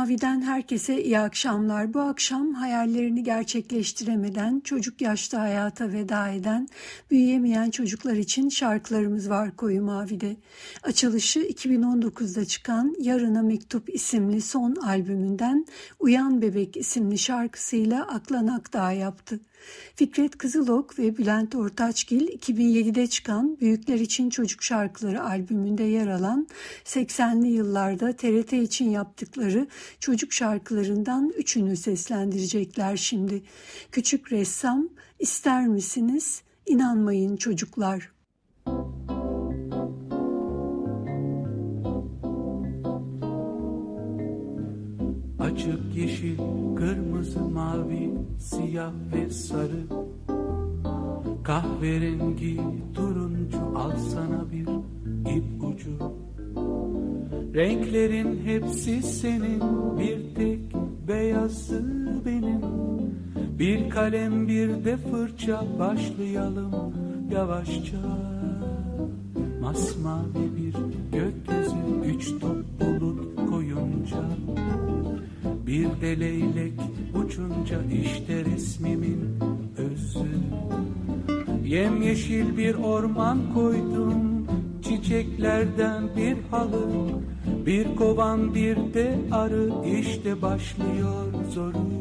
Mavi'den herkese iyi akşamlar. Bu akşam hayallerini gerçekleştiremeden, çocuk yaşta hayata veda eden, büyüyemeyen çocuklar için şarkılarımız var Koyu Mavi'de. Açılışı 2019'da çıkan Yarına Mektup isimli son albümünden Uyan Bebek isimli şarkısıyla Aklan Akdağ yaptı. Fikret Kızılok ve Bülent Ortaçgil 2007'de çıkan Büyükler İçin Çocuk Şarkıları albümünde yer alan 80'li yıllarda TRT için yaptıkları çocuk şarkılarından üçünü seslendirecekler şimdi. Küçük Ressam, İster misiniz? İnanmayın çocuklar. Açık yeşil, kırmızı, mavi, siyah ve sarı. Kahverengi, turuncu al sana bir ip ucu Renklerin hepsi senin, bir tek beyazı benim. Bir kalem bir de fırça başlayalım yavaşça. Masmavi bir gökyüzü üç top De leylek uçunca işte resmimin özü. Yemyeşil bir orman koydum Çiçeklerden bir halı. Bir kovan bir de arı işte başlıyor zoru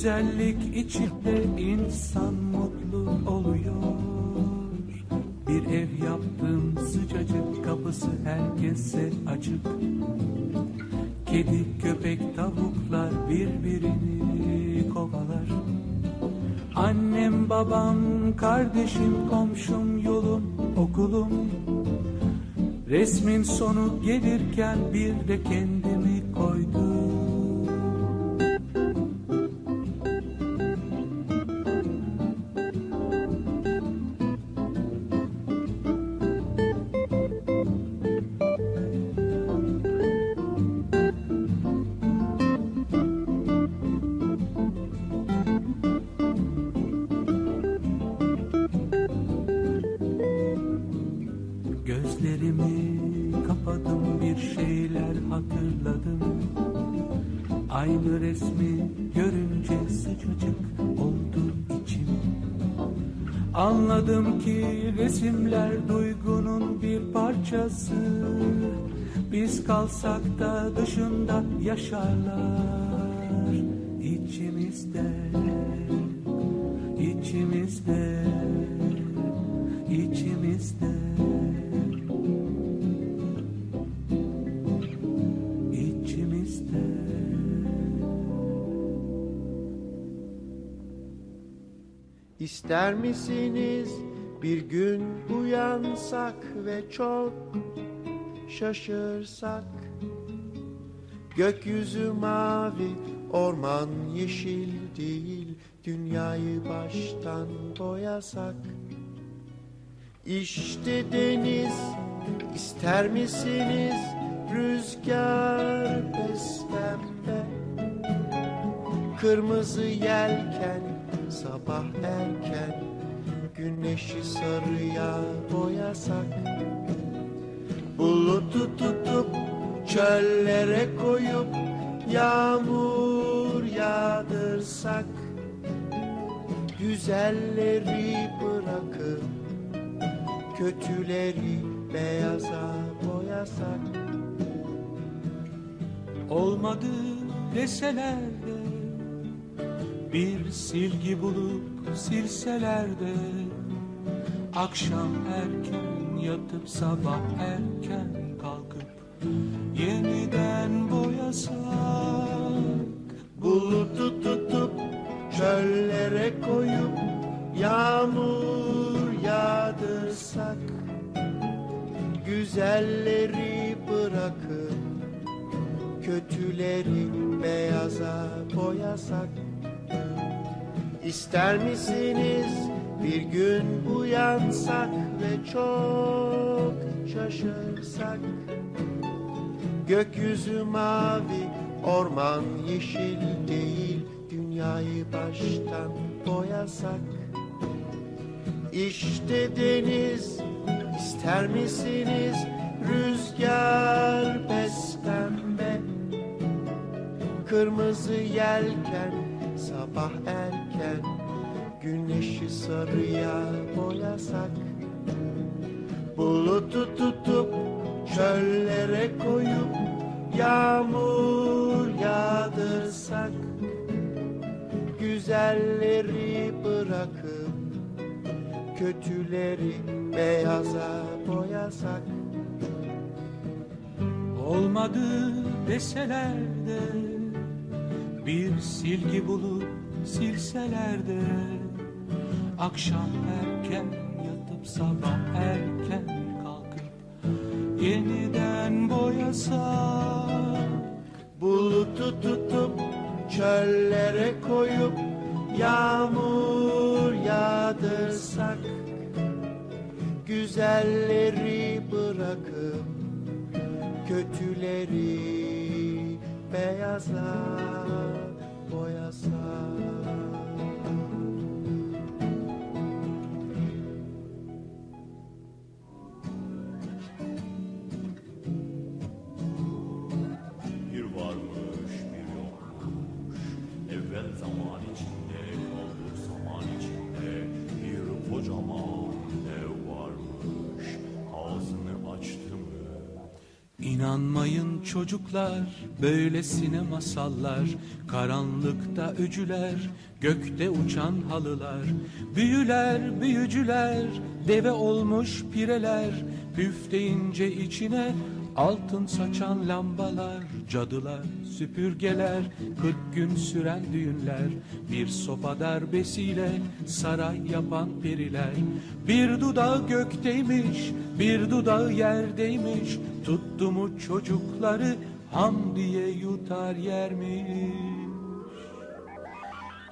güzellik içinde insan mutlu oluyor. Bir ev yaptım sıcacık kapısı herkese açık. Kedi, köpek, tavuklar birbirini kovalar. Annem, babam, kardeşim, komşum, yolum, okulum. Resmin sonu gelirken bir de kendimi Anladım ki resimler duygunun bir parçası. Biz kalsak da dışında yaşarlar. İçimizde İster misiniz? Bir gün uyansak ve çok şaşırsak. Gökyüzü mavi, orman yeşil değil. Dünyayı baştan boyasak. İşte deniz, ister misiniz? Rüzgar pembe Kırmızı yelken sabah erken Güneşi sarıya boyasak Bulutu tutup çöllere koyup Yağmur yağdırsak Güzelleri bırakıp Kötüleri beyaza boyasak. Olmadı deseler de bir silgi bulup silseler de Akşam erken yatıp sabah erken kalkıp Yeniden boyasak Bulutu tutup çöllere koyup Yağmur yağdırsak Güzelleri bırakıp Kötüleri beyaza boyasak İster misiniz bir gün uyansak ve çok şaşırsak? Gökyüzü mavi, orman yeşil değil Dünyayı baştan boyasak? İşte deniz, ister misiniz rüzgar pembe Kırmızı yelken sabah erken Güneşi sarıya boyasak Bulutu tutup çöllere koyup Yağmur yağdırsak Güzelleri bırakıp kötüleri beyaza boyasak. Olmadı deseler de Bir silgi bulup silseler de Akşam erken yatıp sabah erken kalkıp Yeniden boyasak Bulutu tutup çöllere koyup Yağmur yağdırsak Güzelleri bırakıp Kötüleri beyaza boyasak İnanmayın çocuklar, böylesine masallar, karanlıkta öcüler, gökte uçan halılar, büyüler, büyücüler, deve olmuş pireler, püf deyince içine altın saçan lambalar, cadılar, süpürgeler, kırk gün süren düğünler, bir sopa darbesiyle saray yapan periler, bir dudağı gökteymiş, bir dudağı yerdeymiş, tuttu mu çocukları ham diye yutar yermiş.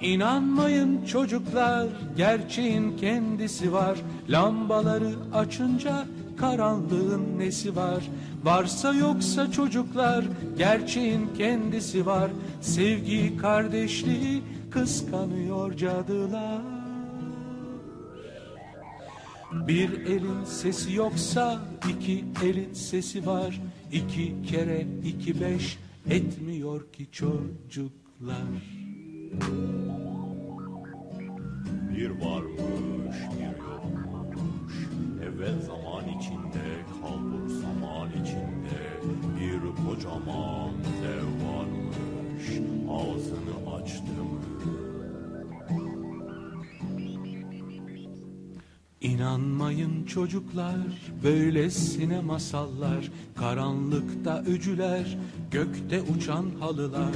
İnanmayın çocuklar, gerçeğin kendisi var. Lambaları açınca karanlığın nesi var? Varsa yoksa çocuklar, gerçeğin kendisi var. Sevgi, kardeşliği kıskanıyor cadılar. Bir elin sesi yoksa iki elin sesi var. İki kere iki beş etmiyor ki çocuklar. Bir varmış bir yokmuş Evvel zaman içinde kalbur zaman içinde Bir kocaman dev varmış Ağzını açtı mı İnanmayın çocuklar, böylesine masallar, karanlıkta öcüler, gökte uçan halılar,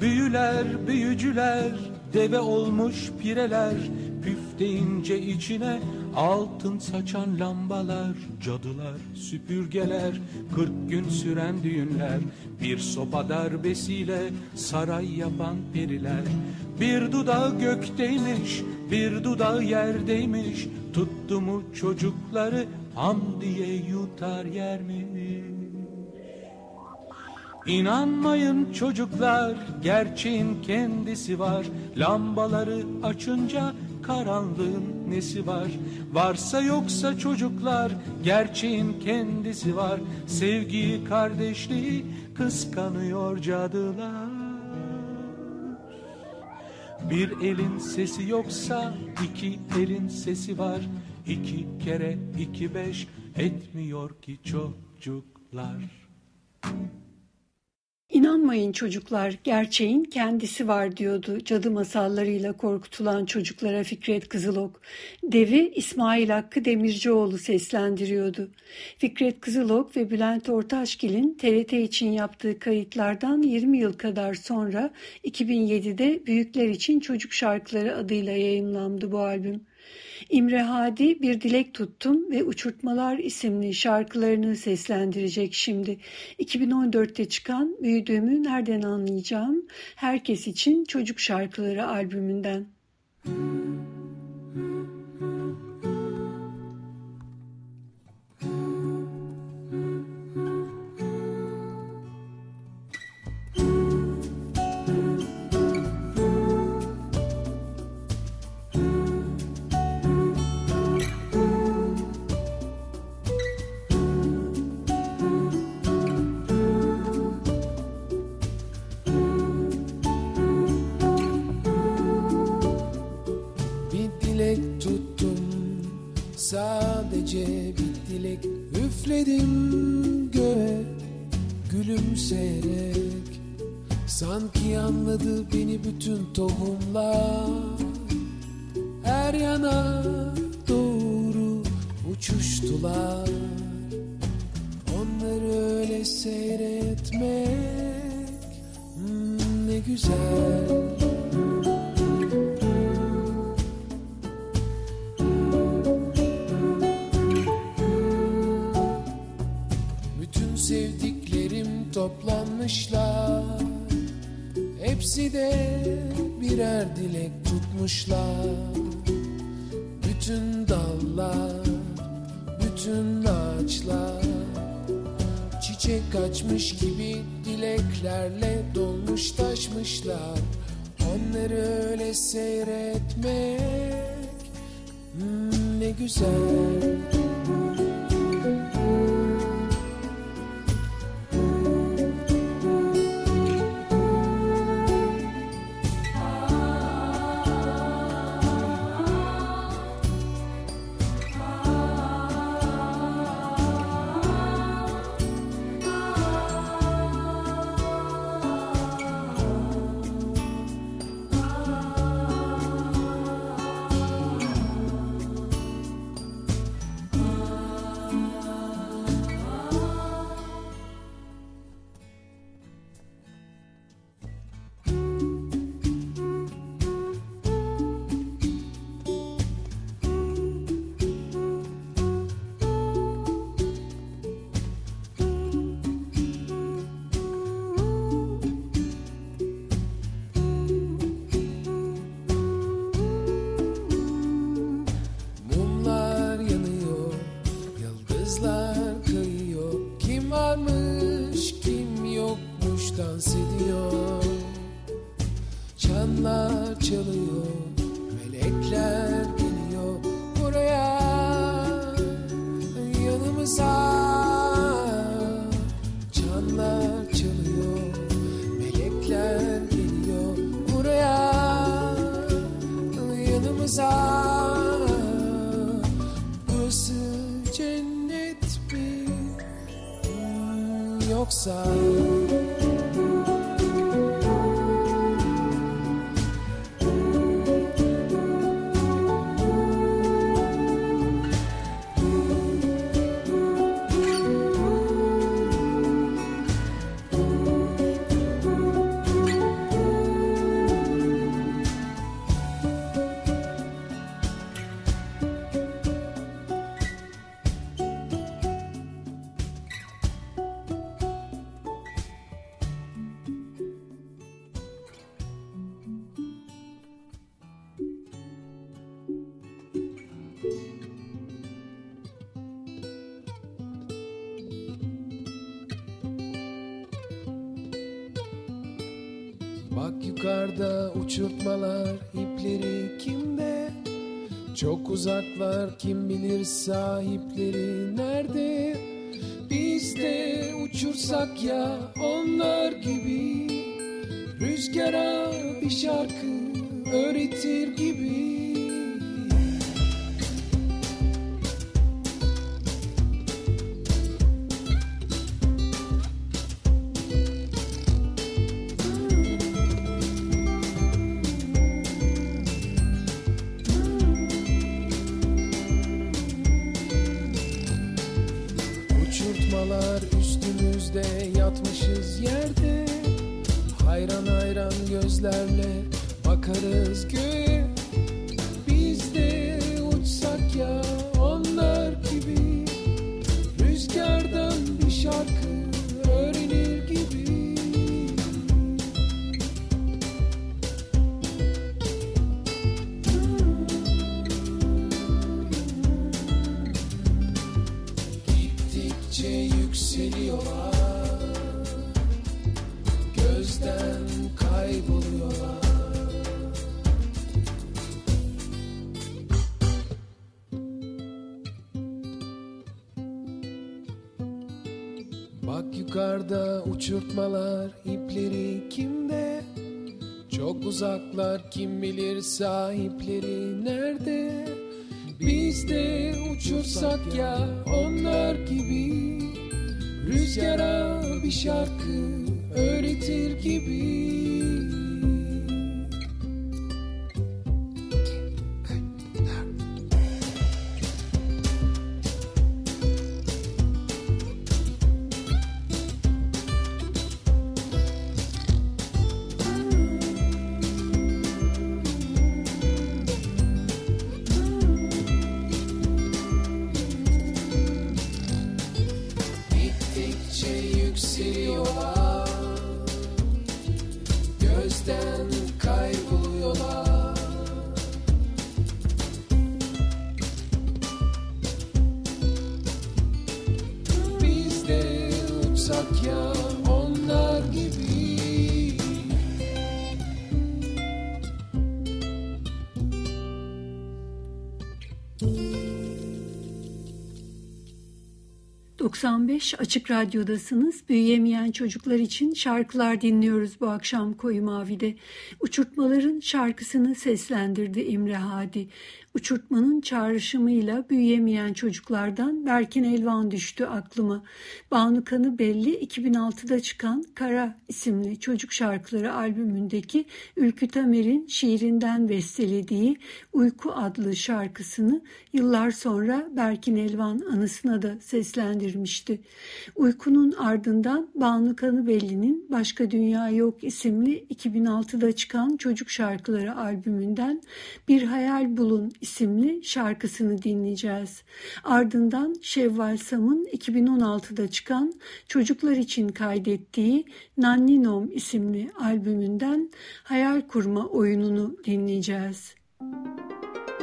büyüler, büyücüler, deve olmuş pireler, püf deyince içine altın saçan lambalar, cadılar, süpürgeler, kırk gün süren düğünler, bir sopa darbesiyle saray yapan periler, bir dudağı gökteymiş, bir dudağı yerdeymiş, tuttu mu çocukları ham diye yutar yermiş. İnanmayın çocuklar, gerçeğin kendisi var. Lambaları açınca karanlığın nesi var? Varsa yoksa çocuklar, gerçeğin kendisi var. Sevgiyi, kardeşliği kıskanıyor cadılar. Bir elin sesi yoksa iki elin sesi var. İki kere iki beş etmiyor ki çocuklar. İnanmayın çocuklar, gerçeğin kendisi var diyordu cadı masallarıyla korkutulan çocuklara Fikret Kızılok. Devi İsmail Hakkı Demircioğlu seslendiriyordu. Fikret Kızılok ve Bülent Ortaçgil'in TRT için yaptığı kayıtlardan 20 yıl kadar sonra 2007'de Büyükler için Çocuk Şarkıları adıyla yayımlandı bu albüm. İmre Hadi Bir Dilek Tuttum ve Uçurtmalar isimli şarkılarını seslendirecek şimdi. 2014'te çıkan Büyüdüğümü Nereden Anlayacağım Herkes için Çocuk Şarkıları albümünden. Bir sadece bir dilek üfledim göğe gülümseyerek. Sanki anladı beni bütün tohumlar. Her yana doğru uçuştular. Onları öyle seyretmek hmm, ne güzel toplanmışlar Hepsi de birer dilek tutmuşlar. Bütün dallar, bütün ağaçlar Çiçek açmış gibi dileklerle dolmuş taşmışlar. Onları öyle seyretmek hmm, ne güzel uçurtmalar ipleri kimde? Çok uzaklar kim bilir sahipleri nerede? Biz de uçursak ya onlar gibi Rüzgara bir şarkı öğretir gibi uçurtmalar ipleri kimde? Çok uzaklar kim bilir sahipleri nerede? Biz de uçursak ya onlar gibi Rüzgara bir şarkı 95 Açık Radyo'dasınız. Büyüyemeyen çocuklar için şarkılar dinliyoruz bu akşam Koyu Mavi'de. Uçurtmaların şarkısını seslendirdi İmre Hadi. Uçurtmanın çağrışımıyla büyüyemeyen çocuklardan Berkin Elvan düştü aklıma. Banu Kanı Belli 2006'da çıkan Kara isimli çocuk şarkıları albümündeki Ülkü Tamer'in şiirinden bestelediği Uyku adlı şarkısını yıllar sonra Berkin Elvan anısına da seslendirmişti. Uykunun ardından Banu Kanı Belli'nin Başka Dünya Yok isimli 2006'da çıkan çocuk şarkıları albümünden Bir Hayal Bulun isimli şarkısını dinleyeceğiz. Ardından Şevval Sam'ın 2016'da çıkan çocuklar için kaydettiği Nanninom isimli albümünden hayal kurma oyununu dinleyeceğiz. Müzik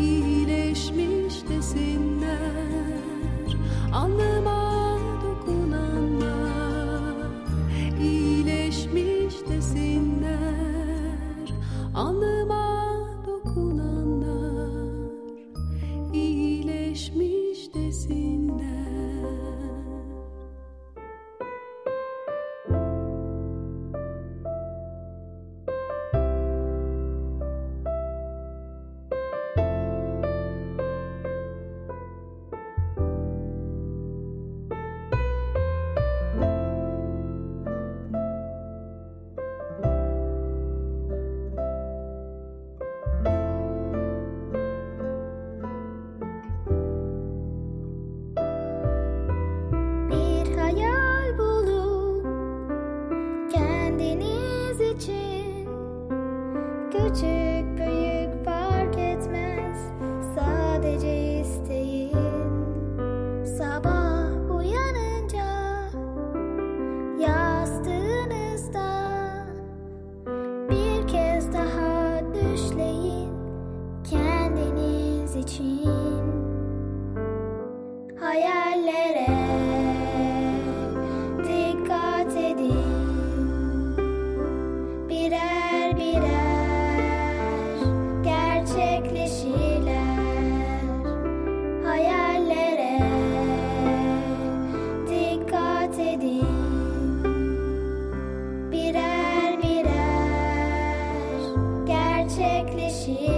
iyileşmiş desinler. Anla she.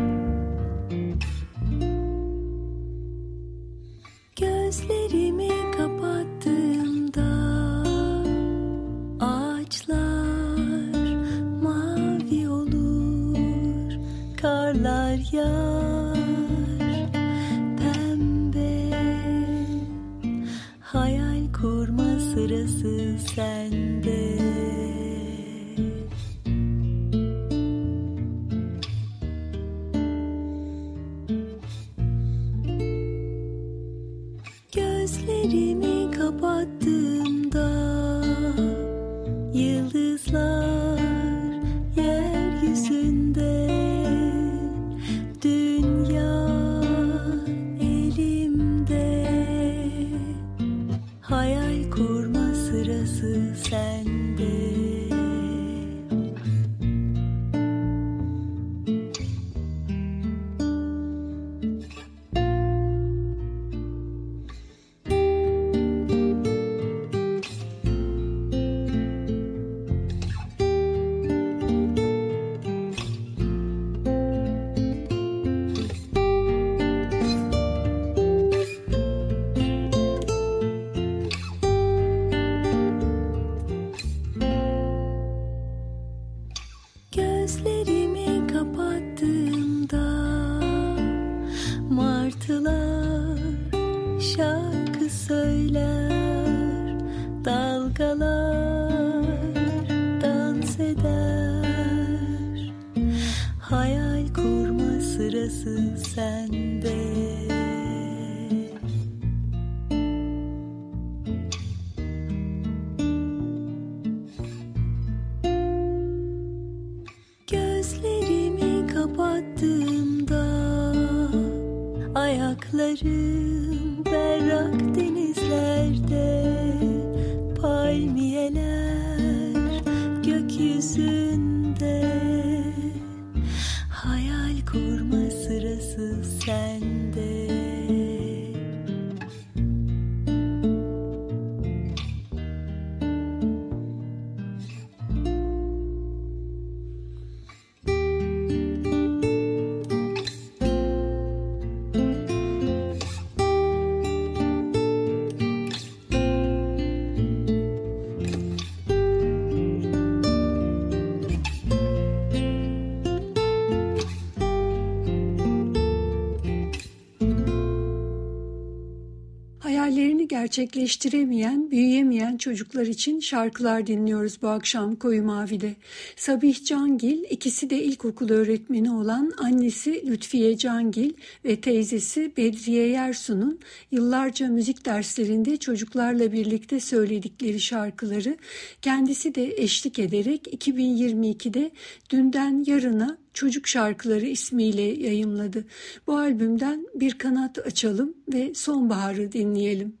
gerçekleştiremeyen, büyüyemeyen çocuklar için şarkılar dinliyoruz bu akşam Koyu Mavi'de. Sabih Cangil, ikisi de ilkokul öğretmeni olan annesi Lütfiye Cangil ve teyzesi Bedriye Yersu'nun yıllarca müzik derslerinde çocuklarla birlikte söyledikleri şarkıları kendisi de eşlik ederek 2022'de dünden yarına Çocuk Şarkıları ismiyle yayımladı. Bu albümden bir kanat açalım ve sonbaharı dinleyelim.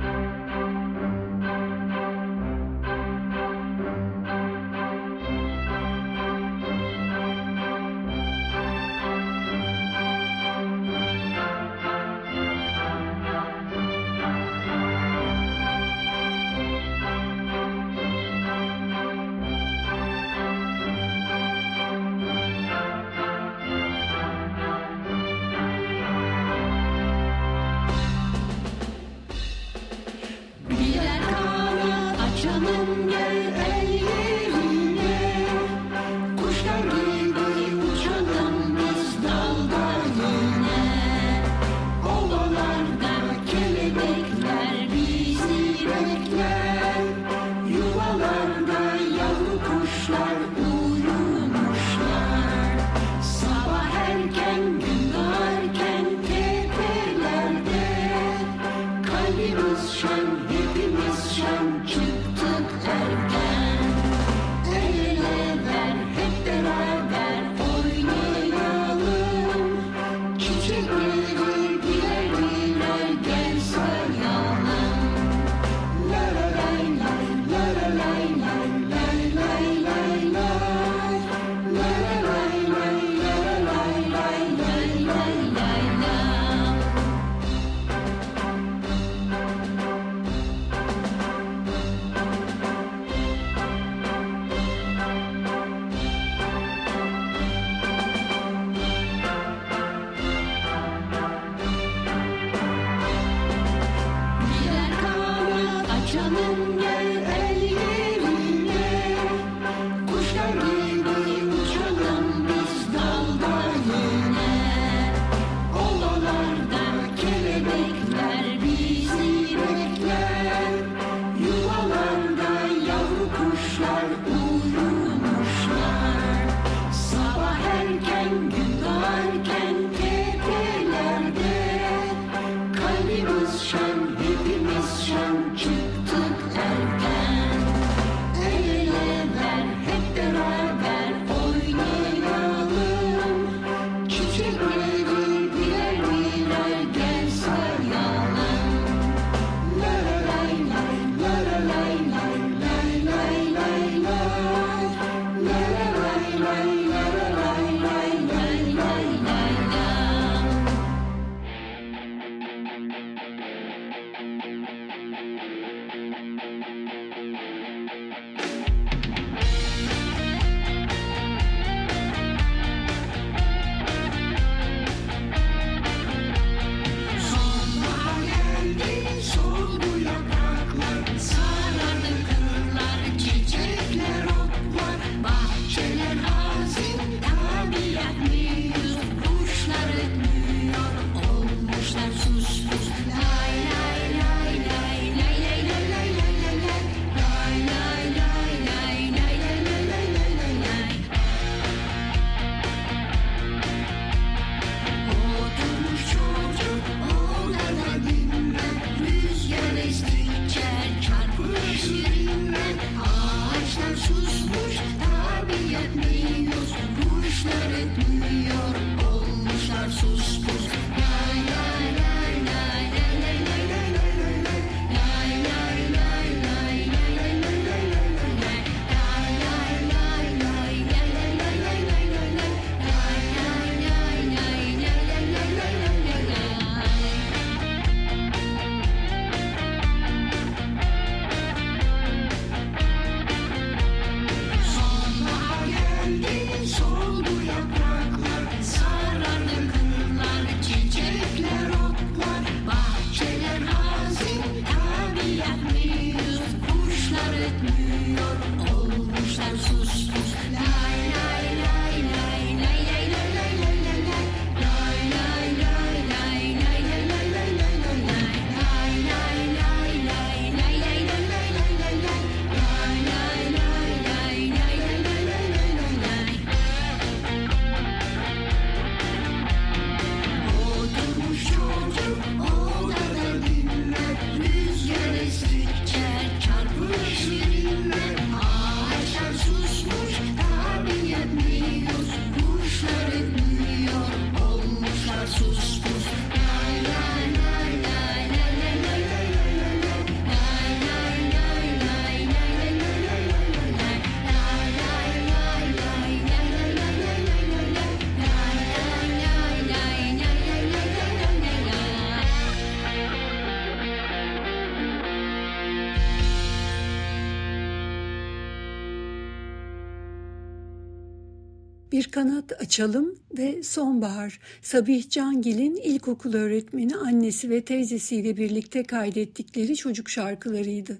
kanat açalım ve sonbahar Sabih Cangil'in ilkokul öğretmeni annesi ve teyzesiyle birlikte kaydettikleri çocuk şarkılarıydı.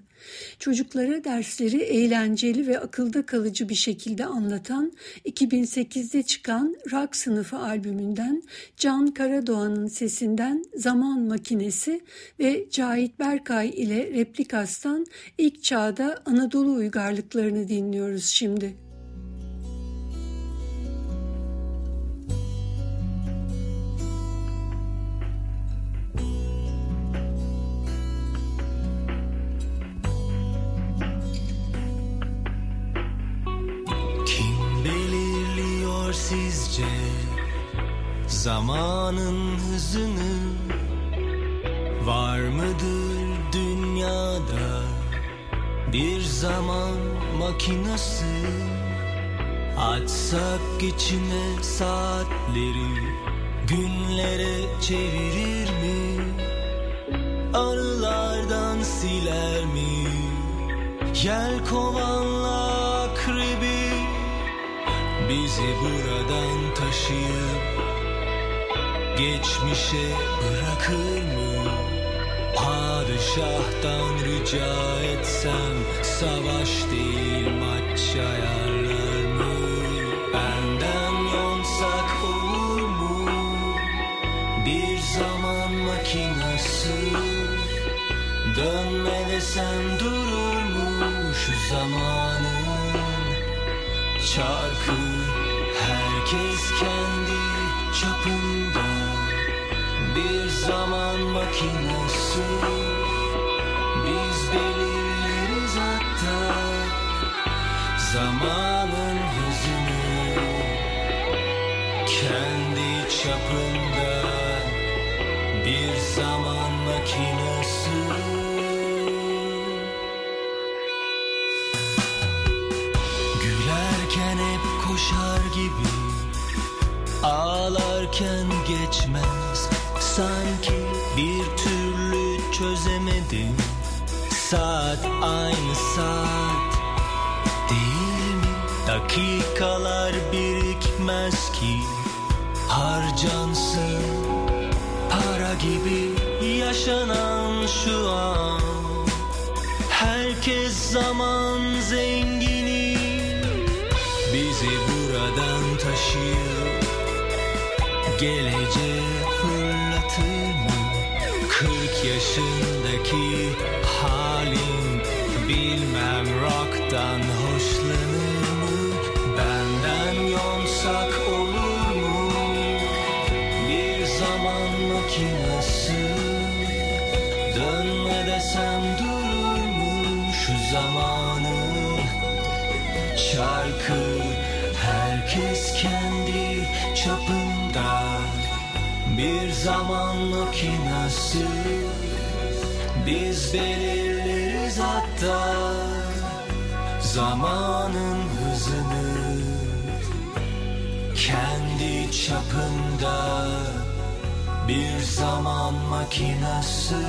Çocuklara dersleri eğlenceli ve akılda kalıcı bir şekilde anlatan 2008'de çıkan Rock Sınıfı albümünden Can Karadoğan'ın sesinden Zaman Makinesi ve Cahit Berkay ile Replikas'tan ilk çağda Anadolu uygarlıklarını dinliyoruz şimdi. Sizce? Zamanın hızını var mıdır dünyada? Bir zaman makinası açsak içine saatleri günlere çevirir mi? Anılardan siler mi? Yel kovanlar Bizi buradan taşıyıp geçmişe bırakır mı? Padişahtan rica etsem savaş değil maç ayarlar mı? Benden yonsak olur mu? Bir zaman makinası Dönme desem durur mu şu zamanın çarkı Herkes kendi çapında. Bir zaman makinesi. Biz belirleriz hatta zamanın hızını. Kendi çapında bir zaman makinesi. Koşar gibi Ağlarken geçmez. Sanki bir türlü çözemedim. Saat aynı saat değil mi? Dakikalar birikmez ki. Harcansın Para gibi yaşanan şu an. Herkes zaman zengini 夜来急 Belirleriz hatta zamanın hızını. Kendi çapında bir zaman makinası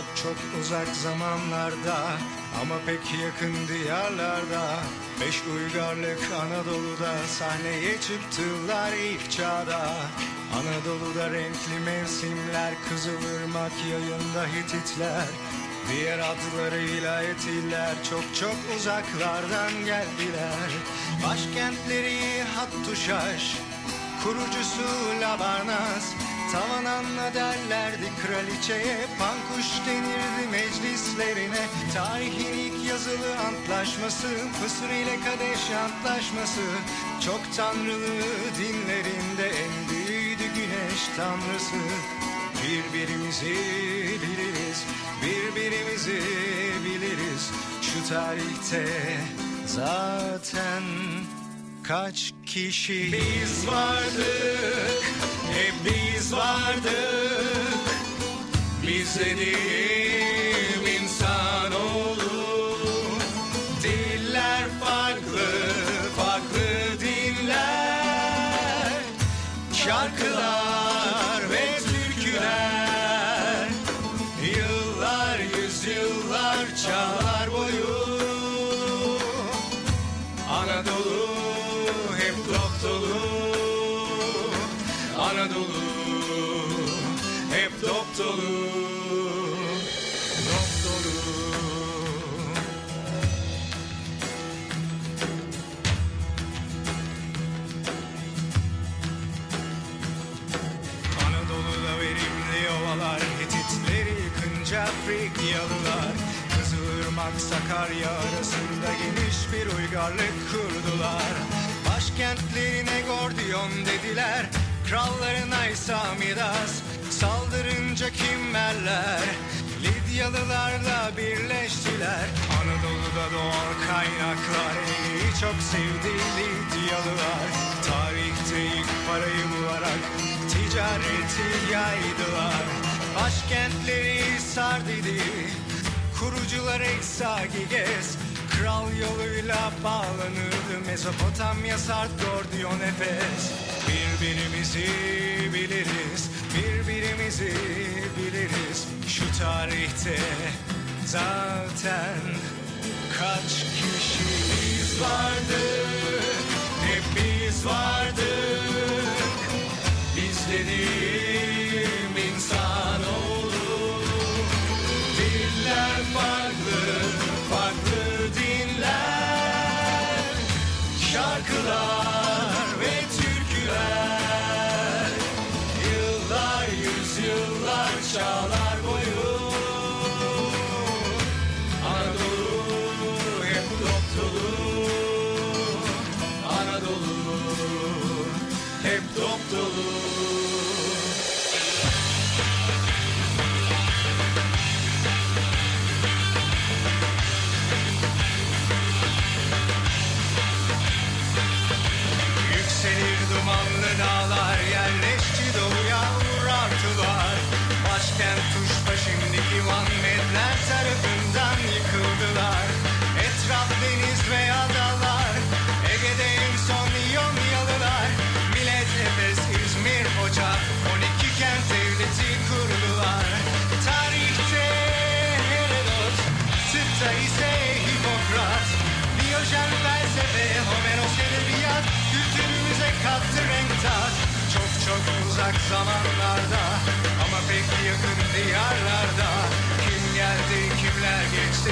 Çok çok uzak zamanlarda ama pek yakın diyarlarda. Beş uygarlık Anadolu'da sahneye çıktılar ilk çağda. Anadolu'da renkli mevsimler Kızılırmak yayında Hititler. Diğer adlarıyla Etiller çok çok uzaklardan geldiler. Başkentleri Hattuşaş Kurucusu Labarnaz. Tavan Anna derlerdi kraliçeye Pankuş denirdi meclislerine. Tarihin ilk yazılı antlaşması Mısır ile Kadeş antlaşması. Çok tanrılı dinlerinde En büyüğüydü güneş tanrısı. Birbirimizi biliriz Birbirimizi biliriz. Şu tarihte zaten Kaç kişi? Biz vardık Hep biz vardık Biz uygarlık kurdular. Başkentlerine Gordiyon dediler. Krallarına ise Midas Saldırınca Kimmerler Lidyalılarla birleştiler. Anadolu'da doğal kaynaklar En çok sevdi Lidyalılar. Tarihte ilk parayı bularak Ticareti yaydılar. Başkentleri Sardidi Kurucular Eksagiges Kral yoluyla bağlanırdı Mezopotamya, Sart, Gordiyon, Efes Birbirimizi biliriz Birbirimizi biliriz. Şu tarihte zaten Kaç kişi biz vardık Hep biz vardık Biz dediğim insanoğlu uzak zamanlarda. Ama pek yakın diyarlarda. Kim geldi kimler geçti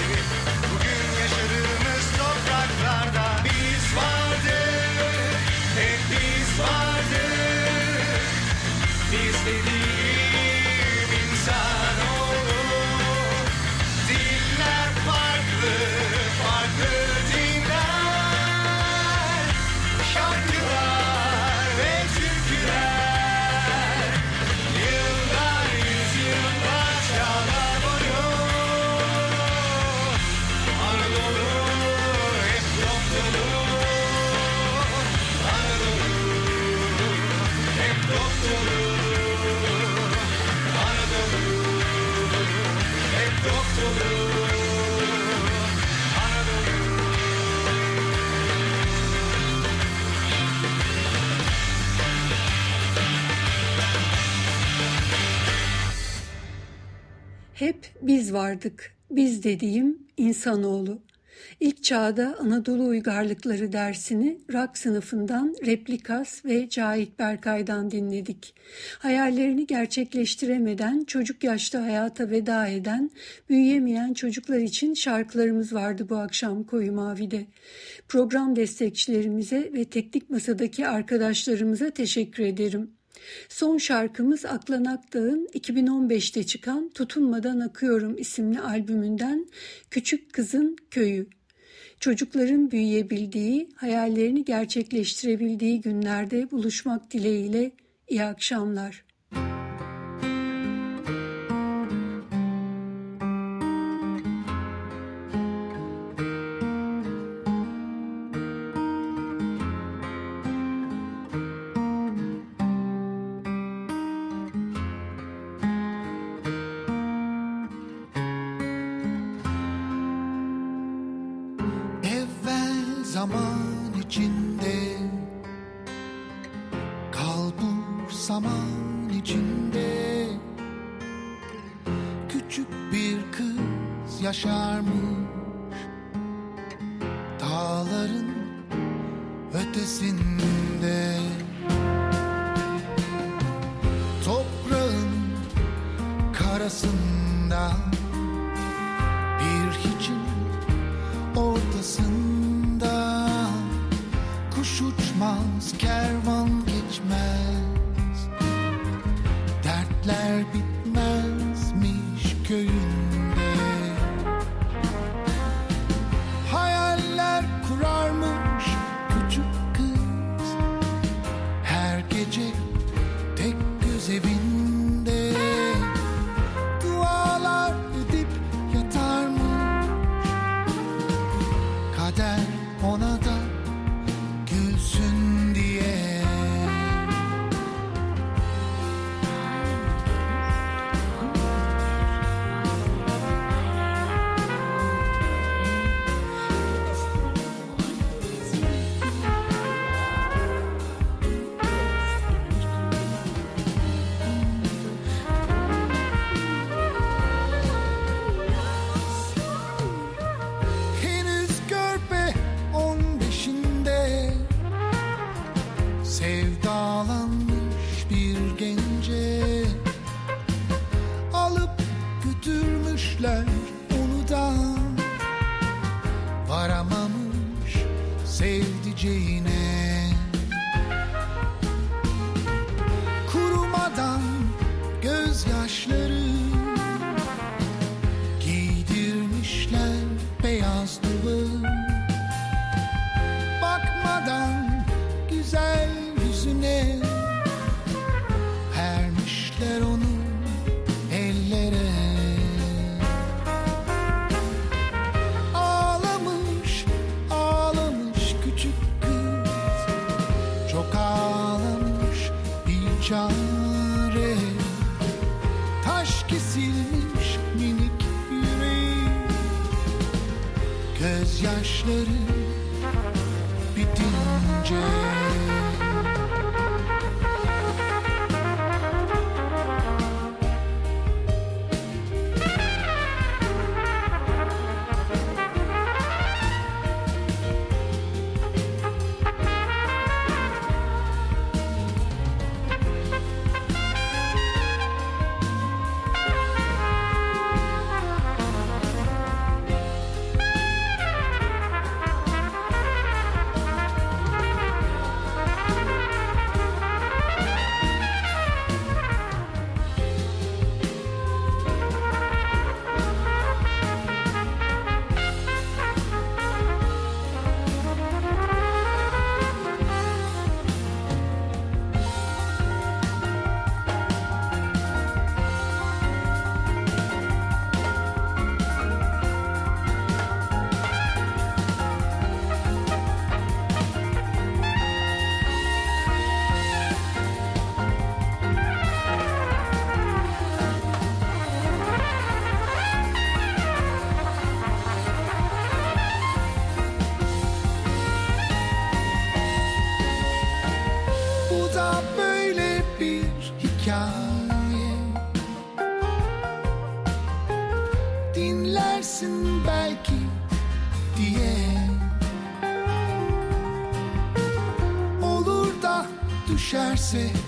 biz vardık. Biz dediğim insanoğlu. İlk çağda Anadolu Uygarlıkları dersini rock sınıfından Replikas ve Cahit Berkay'dan dinledik. Hayallerini gerçekleştiremeden, çocuk yaşta hayata veda eden, büyüyemeyen çocuklar için şarkılarımız vardı bu akşam Koyu Mavi'de. Program destekçilerimize ve teknik masadaki arkadaşlarımıza teşekkür ederim. Son şarkımız Aklan Akdağ'ın 2015'te çıkan Tutunmadan Akıyorum isimli albümünden Küçük Kızın Köyü. Çocukların büyüyebildiği, hayallerini gerçekleştirebildiği günlerde buluşmak dileğiyle iyi akşamlar. Zaman içinde. Kal bu zaman içinde. Küçük bir kız yaşarmış götürmüşler onu da Varamamış sevdiceğine gözyaşları see.